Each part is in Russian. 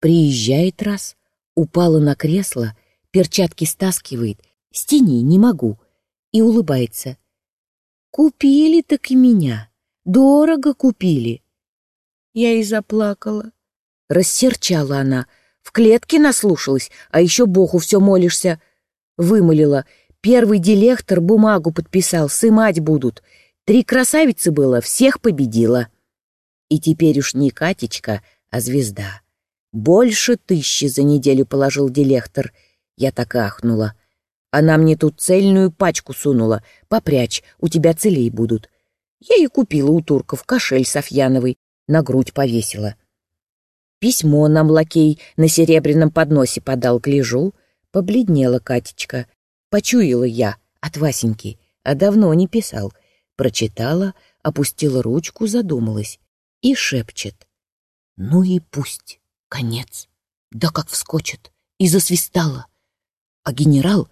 Приезжает раз, упала на кресло, перчатки стаскивает, стени не могу, и улыбается. Купили так и меня, дорого купили. Я и заплакала. Рассерчала она, в клетке наслушалась, а еще Богу все молишься. Вымолила. Первый дилектор бумагу подписал, сымать будут. Три красавицы было, всех победила. И теперь уж не Катечка, а звезда. Больше тысячи за неделю положил дилектор. Я так ахнула. Она мне тут цельную пачку сунула. Попрячь, у тебя целей будут. Я и купила у турков кошель Софьяновый, на грудь повесила. Письмо нам лакей на серебряном подносе подал, гляжу. Побледнела Катечка. Почуяла я от Васеньки, а давно не писал. Прочитала, опустила ручку, задумалась и шепчет. Ну и пусть, конец. Да как вскочит. И засвистала. А генерал...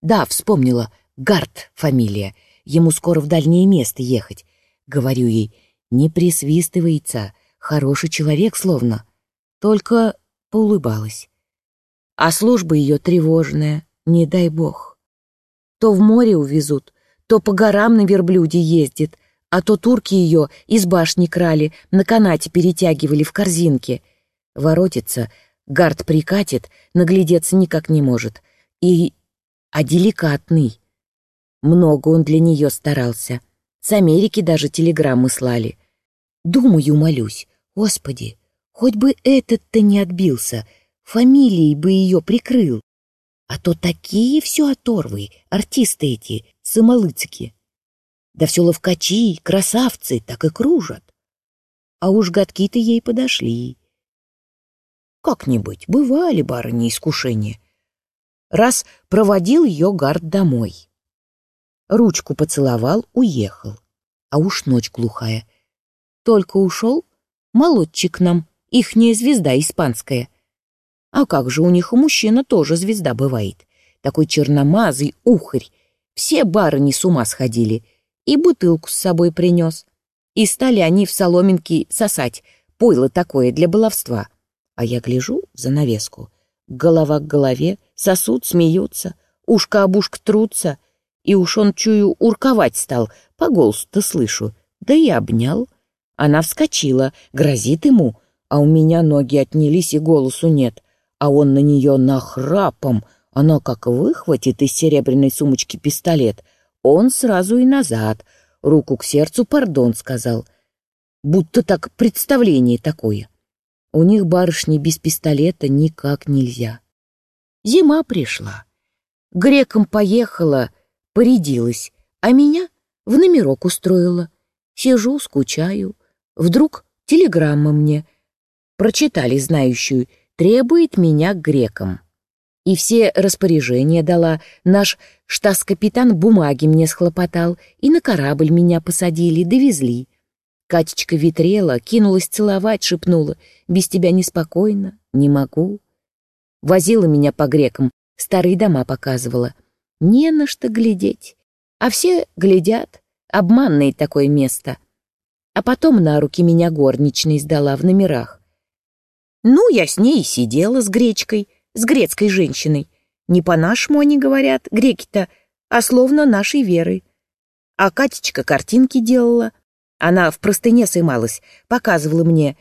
Да, вспомнила, Гард фамилия. Ему скоро в дальнее место ехать. Говорю ей, не присвистывается, хороший человек словно только поулыбалась. А служба ее тревожная, не дай бог. То в море увезут, то по горам на верблюде ездит, а то турки ее из башни крали, на канате перетягивали в корзинке. Воротится, гард прикатит, наглядеться никак не может. И... а деликатный. Много он для нее старался. С Америки даже телеграммы слали. Думаю, молюсь, Господи, Хоть бы этот-то не отбился, фамилией бы ее прикрыл. А то такие все оторвы, артисты эти, самолыцки. Да все ловкачи, красавцы, так и кружат. А уж годки-то ей подошли. Как-нибудь, бывали барыни искушения. Раз проводил ее гард домой. Ручку поцеловал, уехал. А уж ночь глухая. Только ушел, молодчик нам Ихняя звезда испанская. А как же у них у мужчина тоже звезда бывает. Такой черномазый ухарь. Все барыни с ума сходили. И бутылку с собой принес. И стали они в соломинки сосать. Пойло такое для баловства. А я гляжу в занавеску. Голова к голове, сосуд, смеются, ушко об ушко трутся. И уж он, чую, урковать стал, по голосу-то слышу. Да и обнял. Она вскочила, грозит ему — а у меня ноги отнялись и голосу нет, а он на нее нахрапом, она как выхватит из серебряной сумочки пистолет, он сразу и назад, руку к сердцу пардон сказал. Будто так представление такое. У них барышни без пистолета никак нельзя. Зима пришла. Греком поехала, порядилась, а меня в номерок устроила. Сижу, скучаю. Вдруг телеграмма мне — прочитали знающую, требует меня к грекам. И все распоряжения дала, наш штас-капитан бумаги мне схлопотал, и на корабль меня посадили, довезли. Катечка ветрела, кинулась целовать, шепнула, «Без тебя неспокойно, не могу». Возила меня по грекам, старые дома показывала. Не на что глядеть. А все глядят, обманное такое место. А потом на руки меня горничной сдала в номерах. Ну, я с ней сидела, с гречкой, с грецкой женщиной. Не по-нашему они говорят, греки-то, а словно нашей верой. А Катечка картинки делала. Она в простыне сымалась, показывала мне.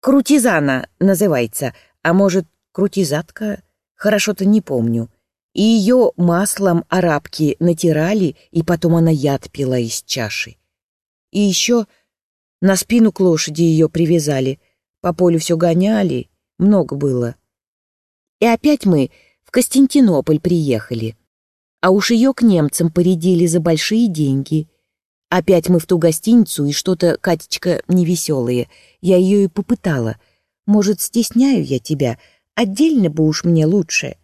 Крутизана называется, а может, крутизатка? Хорошо-то не помню. И ее маслом арабки натирали, и потом она яд пила из чаши. И еще на спину к лошади ее привязали — по полю все гоняли, много было. И опять мы в Константинополь приехали. А уж ее к немцам порядили за большие деньги. Опять мы в ту гостиницу, и что-то, Катечка, невеселое. Я ее и попытала. Может, стесняю я тебя? Отдельно бы уж мне лучше.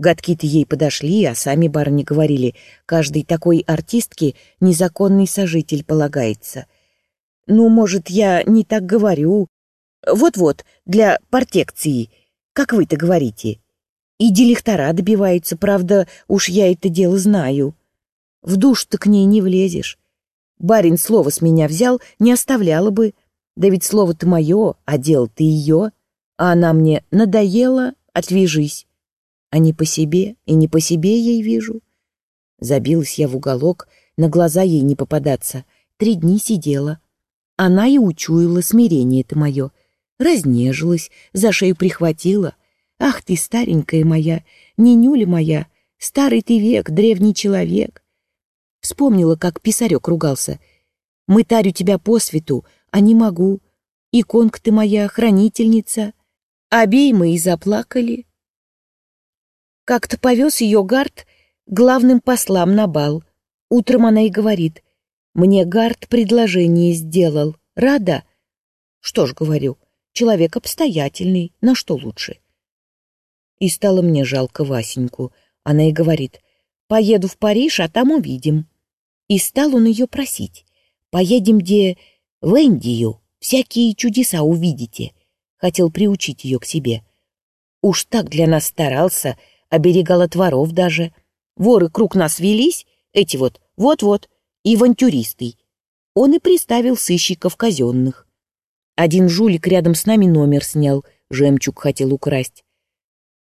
Гадки-то ей подошли, а сами барыни говорили, каждой такой артистке незаконный сожитель полагается. Ну, может, я не так говорю, вот-вот, для протекции, как вы-то говорите. И дилектора добиваются, правда, уж я это дело знаю. В душ-то к ней не влезешь. Барин слово с меня взял, не оставляла бы. Да ведь слово-то мое, а дело-то ее. А она мне надоела, отвяжись. А не по себе, и не по себе ей вижу. Забилась я в уголок, на глаза ей не попадаться. Три дни сидела. Она и учуяла смирение это мое. Разнежилась, за шею прихватила. Ах ты, старенькая моя, ненюля моя, старый ты век, древний человек. Вспомнила, как писарек ругался. Мытарю тебя по свету, а не могу. Иконка ты моя, хранительница. Обей мы и заплакали. Как-то повез ее Гард главным послам на бал. Утром она и говорит, «Мне Гард предложение сделал. Рада?» Что ж, говорю, человек обстоятельный, на что лучше? И стало мне жалко Васеньку. Она и говорит, «Поеду в Париж, а там увидим». И стал он ее просить, «Поедем где в Индию, всякие чудеса увидите». Хотел приучить ее к себе. Уж так для нас старался, оберегал от воров даже. Воры круг нас велись, эти вот, вот-вот, и авантюристы. Он и приставил сыщиков казенных. Один жулик рядом с нами номер снял, жемчуг хотел украсть.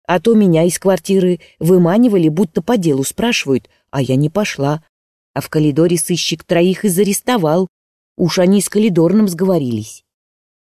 А то меня из квартиры выманивали, будто по делу спрашивают, а я не пошла. А в коридоре сыщик троих и зарестовал. Уж они с коридорным сговорились.